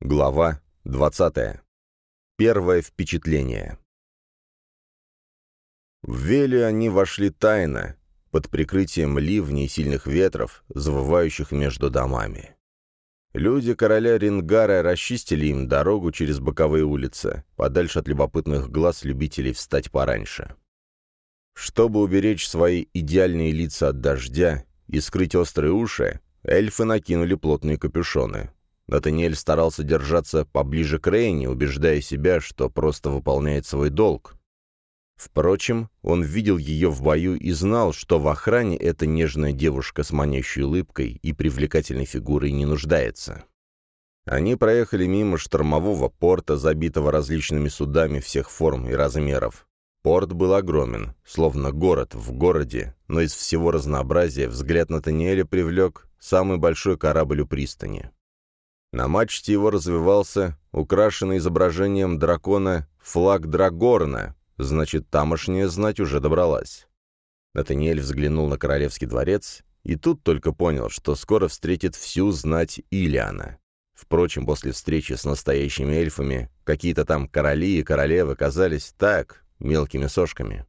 Глава 20. Первое впечатление. В Веле они вошли тайно, под прикрытием ливней и сильных ветров, завывающих между домами. Люди короля Рингара расчистили им дорогу через боковые улицы, подальше от любопытных глаз любителей встать пораньше. Чтобы уберечь свои идеальные лица от дождя и скрыть острые уши, эльфы накинули плотные капюшоны, Натаниэль старался держаться поближе к Рейне, убеждая себя, что просто выполняет свой долг. Впрочем, он видел ее в бою и знал, что в охране эта нежная девушка с манящей улыбкой и привлекательной фигурой не нуждается. Они проехали мимо штормового порта, забитого различными судами всех форм и размеров. Порт был огромен, словно город в городе, но из всего разнообразия взгляд Натаниэля привлек самый большой корабль у пристани. На мачте его развивался, украшенный изображением дракона, флаг Драгорна, значит, тамошняя знать уже добралась. Натаниэль взглянул на королевский дворец и тут только понял, что скоро встретит всю знать Илиана. Впрочем, после встречи с настоящими эльфами, какие-то там короли и королевы казались так, мелкими сошками.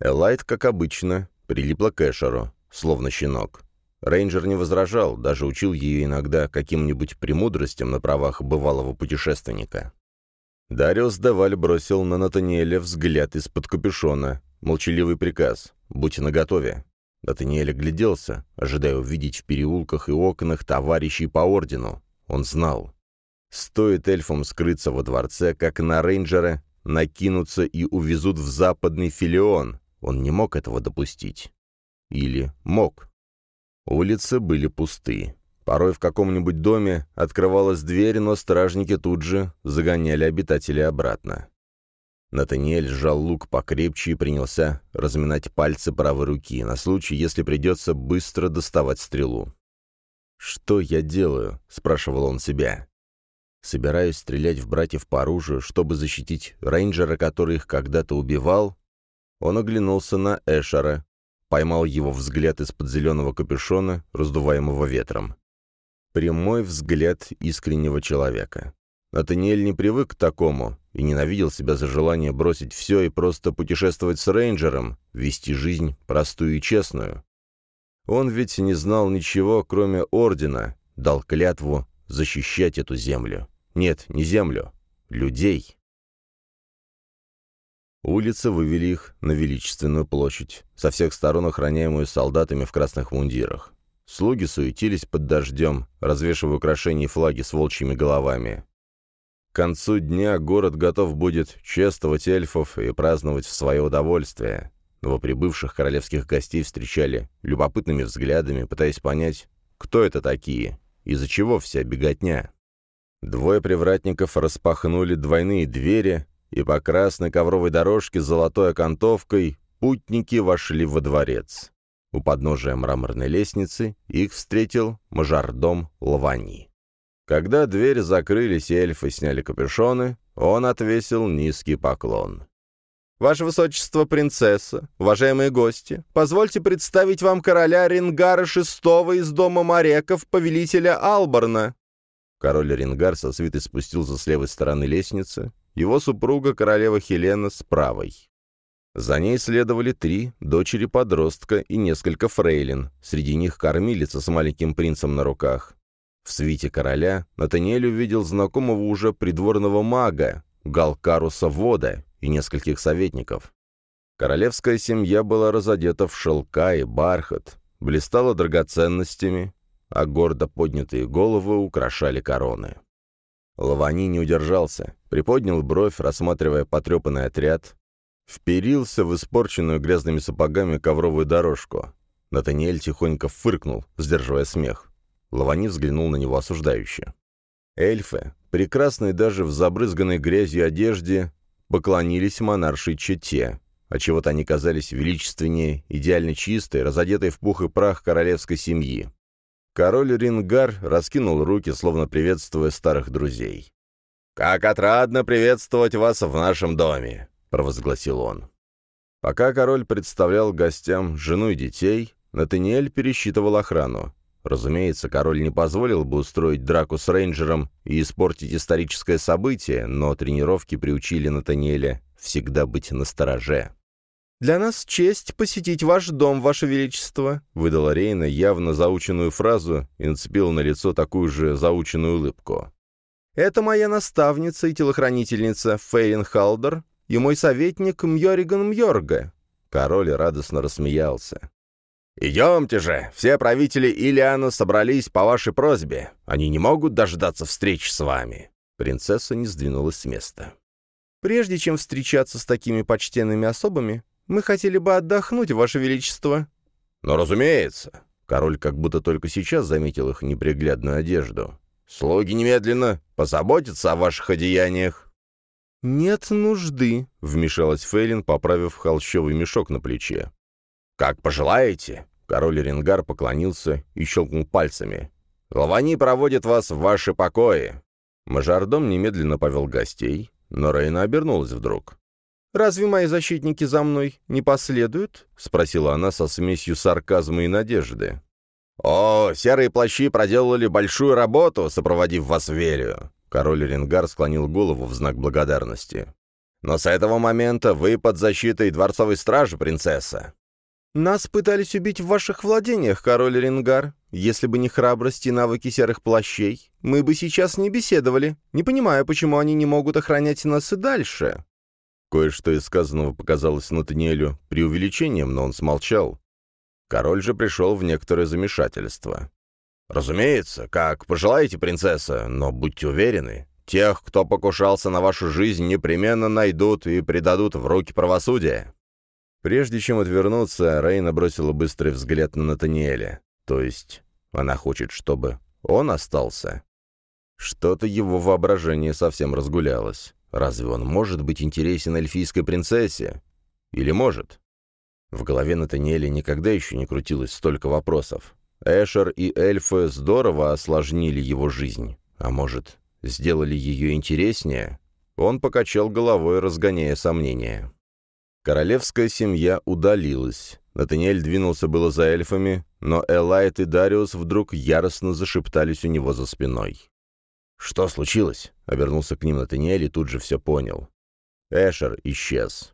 Элайт, как обычно, прилипла к Эшеру, словно щенок. Рейнджер не возражал, даже учил ее иногда каким-нибудь премудростям на правах бывалого путешественника. Дариус Даваль бросил на Натаниэля взгляд из-под капюшона, молчаливый приказ «Будь наготове». Натаниэль огляделся, ожидая увидеть в переулках и окнах товарищей по ордену. Он знал. Стоит эльфам скрыться во дворце, как на рейнджера накинутся и увезут в западный филион. Он не мог этого допустить. Или мог. Улицы были пусты. Порой в каком-нибудь доме открывалась дверь, но стражники тут же загоняли обитателей обратно. Натаниэль сжал лук покрепче и принялся разминать пальцы правой руки, на случай, если придется быстро доставать стрелу. «Что я делаю?» — спрашивал он себя. «Собираюсь стрелять в братьев по оружию, чтобы защитить рейнджера, который их когда-то убивал?» Он оглянулся на Эшера, поймал его взгляд из-под зеленого капюшона, раздуваемого ветром. Прямой взгляд искреннего человека. Натаниэль не привык к такому и ненавидел себя за желание бросить все и просто путешествовать с рейнджером, вести жизнь простую и честную. Он ведь не знал ничего, кроме Ордена, дал клятву защищать эту землю. Нет, не землю, людей. Улицы вывели их на величественную площадь, со всех сторон охраняемую солдатами в красных мундирах. Слуги суетились под дождем, развешивая украшения и флаги с волчьими головами. К концу дня город готов будет чествовать эльфов и праздновать в свое удовольствие. Новоприбывших королевских гостей встречали любопытными взглядами, пытаясь понять, кто это такие, из-за чего вся беготня. Двое привратников распахнули двойные двери, и по красной ковровой дорожке с золотой окантовкой путники вошли во дворец. У подножия мраморной лестницы их встретил мажордом Лавани. Когда двери закрылись и эльфы сняли капюшоны, он отвесил низкий поклон. «Ваше Высочество, принцесса, уважаемые гости, позвольте представить вам короля Рингара VI из дома Мореков, повелителя Алборна». Король Рингар со свитой спустился с левой стороны лестницы, его супруга, королева Хелена, с правой. За ней следовали три дочери-подростка и несколько фрейлин, среди них кормилица с маленьким принцем на руках. В свите короля Натаниэль увидел знакомого уже придворного мага, Галкаруса Вода и нескольких советников. Королевская семья была разодета в шелка и бархат, блистала драгоценностями, а гордо поднятые головы украшали короны. Лавани не удержался, приподнял бровь, рассматривая потрепанный отряд, вперился в испорченную грязными сапогами ковровую дорожку. Натаниэль тихонько фыркнул, сдерживая смех. Лавани взглянул на него осуждающе. Эльфы, прекрасные даже в забрызганной грязью одежде, поклонились монаршей чете, отчего-то они казались величественнее, идеально чистой, разодетой в пух и прах королевской семьи. Король Рингар раскинул руки, словно приветствуя старых друзей. «Как отрадно приветствовать вас в нашем доме!» — провозгласил он. Пока король представлял гостям жену и детей, Натаниэль пересчитывал охрану. Разумеется, король не позволил бы устроить драку с рейнджером и испортить историческое событие, но тренировки приучили Натаниэля всегда быть настороже. «Для нас честь посетить ваш дом, ваше величество», — выдала Рейна явно заученную фразу и нацепила на лицо такую же заученную улыбку. «Это моя наставница и телохранительница Фейн Халдер и мой советник Мьориган Мьорга». Король радостно рассмеялся. «Идемте же! Все правители Илиана собрались по вашей просьбе. Они не могут дождаться встреч с вами». Принцесса не сдвинулась с места. «Прежде чем встречаться с такими почтенными особами, мы хотели бы отдохнуть, ваше величество». «Но разумеется». Король как будто только сейчас заметил их неприглядную одежду. «Слуги немедленно позаботятся о ваших одеяниях». «Нет нужды», — вмешалась Фейлин, поправив холщовый мешок на плече. «Как пожелаете!» Король Ренгар поклонился и щелкнул пальцами. «Лавани проводит вас в ваши покои!» Мажордом немедленно повел гостей, но Рейна обернулась вдруг. «Разве мои защитники за мной не последуют?» — спросила она со смесью сарказма и надежды. «О, серые плащи проделали большую работу, сопроводив вас в Велию!» Король Ренгар склонил голову в знак благодарности. «Но с этого момента вы под защитой дворцовой стражи, принцесса. «Нас пытались убить в ваших владениях, король Рингар. Если бы не храбрость и навыки серых плащей, мы бы сейчас не беседовали. Не понимаю, почему они не могут охранять нас и дальше». Кое-что из сказанного показалось Натаниэлю преувеличением, но он смолчал. Король же пришел в некоторое замешательство. «Разумеется, как пожелаете, принцесса, но будьте уверены, тех, кто покушался на вашу жизнь, непременно найдут и предадут в руки правосудия». Прежде чем отвернуться, Рейна бросила быстрый взгляд на Натаниэля. То есть она хочет, чтобы он остался? Что-то его воображение совсем разгулялось. Разве он может быть интересен эльфийской принцессе? Или может? В голове Натаниэля никогда еще не крутилось столько вопросов. Эшер и эльфы здорово осложнили его жизнь. А может, сделали ее интереснее? Он покачал головой, разгоняя сомнения. Королевская семья удалилась. Натаниэль двинулся было за эльфами, но Элайт и Дариус вдруг яростно зашептались у него за спиной. «Что случилось?» — обернулся к ним Натаниэль и тут же все понял. Эшер исчез.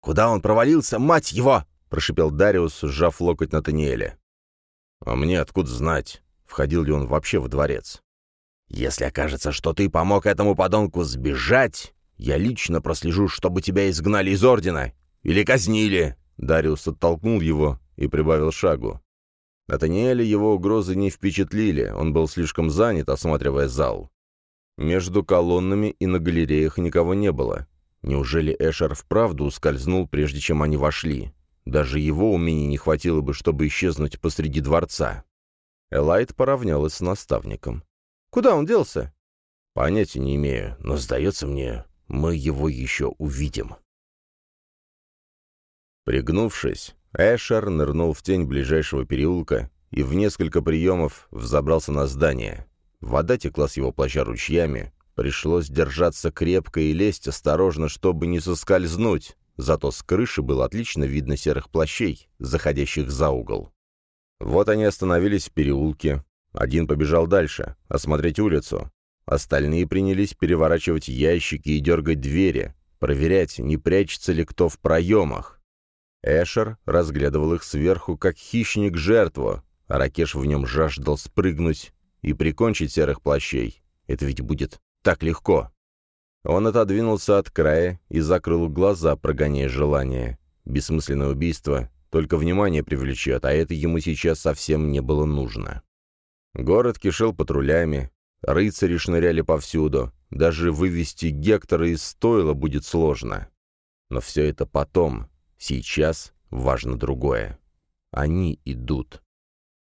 «Куда он провалился, мать его?» — прошипел Дариус, сжав локоть Натаниэля. «А мне откуда знать, входил ли он вообще в дворец?» «Если окажется, что ты помог этому подонку сбежать, я лично прослежу, чтобы тебя изгнали из Ордена. Или казнили!» Дариус оттолкнул его и прибавил шагу. Натаниэля его угрозы не впечатлили, он был слишком занят, осматривая зал. Между колоннами и на галереях никого не было. Неужели Эшер вправду ускользнул, прежде чем они вошли? Даже его умений не хватило бы, чтобы исчезнуть посреди дворца. Элайт поравнялась с наставником. «Куда он делся?» «Понятия не имею, но, сдается мне, мы его еще увидим. Пригнувшись, Эшер нырнул в тень ближайшего переулка и в несколько приемов взобрался на здание. Вода текла с его плаща ручьями. Пришлось держаться крепко и лезть осторожно, чтобы не соскользнуть. Зато с крыши было отлично видно серых плащей, заходящих за угол. Вот они остановились в переулке. Один побежал дальше, осмотреть улицу. Остальные принялись переворачивать ящики и дергать двери, проверять, не прячется ли кто в проемах. Эшер разглядывал их сверху, как хищник жертву, а Ракеш в нем жаждал спрыгнуть и прикончить серых плащей. Это ведь будет так легко. Он отодвинулся от края и закрыл глаза, прогоняя желание. Бессмысленное убийство только внимание привлечет, а это ему сейчас совсем не было нужно. Город кишел патрулями, Рыцари шныряли повсюду. Даже вывести Гектора из стойла будет сложно. Но все это потом. Сейчас важно другое. Они идут.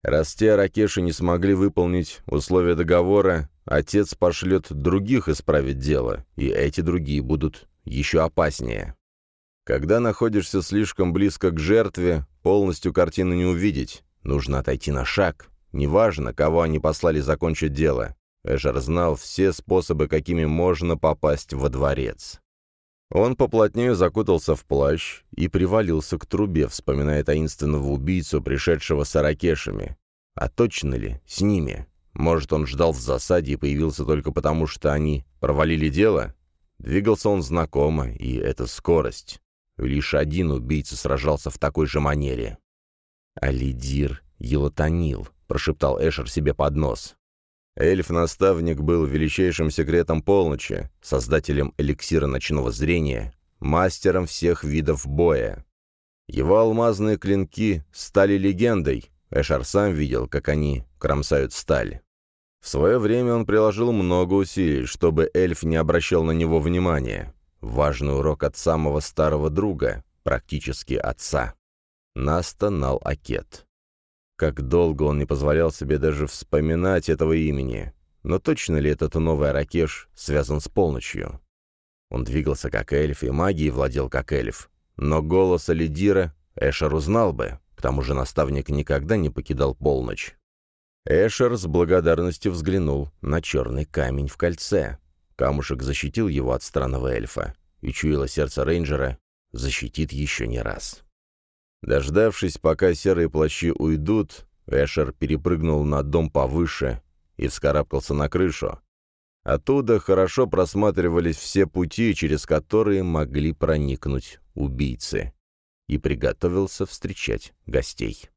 Раз те Ракеши не смогли выполнить условия договора, отец пошлет других исправить дело, и эти другие будут еще опаснее. Когда находишься слишком близко к жертве, полностью картину не увидеть. Нужно отойти на шаг. Неважно, кого они послали закончить дело. Эшер знал все способы, какими можно попасть во дворец. Он поплотнее закутался в плащ и привалился к трубе, вспоминая таинственного убийцу, пришедшего с аракешами. А точно ли с ними? Может, он ждал в засаде и появился только потому, что они провалили дело? Двигался он знакомо, и это скорость. Лишь один убийца сражался в такой же манере. «Алидир елатонил», — прошептал Эшер себе под нос. Эльф-наставник был величайшим секретом полночи, создателем эликсира ночного зрения, мастером всех видов боя. Его алмазные клинки стали легендой, Эшар сам видел, как они кромсают сталь. В свое время он приложил много усилий, чтобы эльф не обращал на него внимания. Важный урок от самого старого друга, практически отца. Настонал Акет. Как долго он не позволял себе даже вспоминать этого имени. Но точно ли этот новый Аракеш связан с полночью? Он двигался как эльф и магией владел как эльф. Но голос Алидира Эшер узнал бы. К тому же наставник никогда не покидал полночь. Эшер с благодарностью взглянул на черный камень в кольце. Камушек защитил его от странного эльфа, и чуяло сердце рейнджера, защитит еще не раз. Дождавшись, пока серые плащи уйдут, Эшер перепрыгнул на дом повыше и вскарабкался на крышу. Оттуда хорошо просматривались все пути, через которые могли проникнуть убийцы, и приготовился встречать гостей.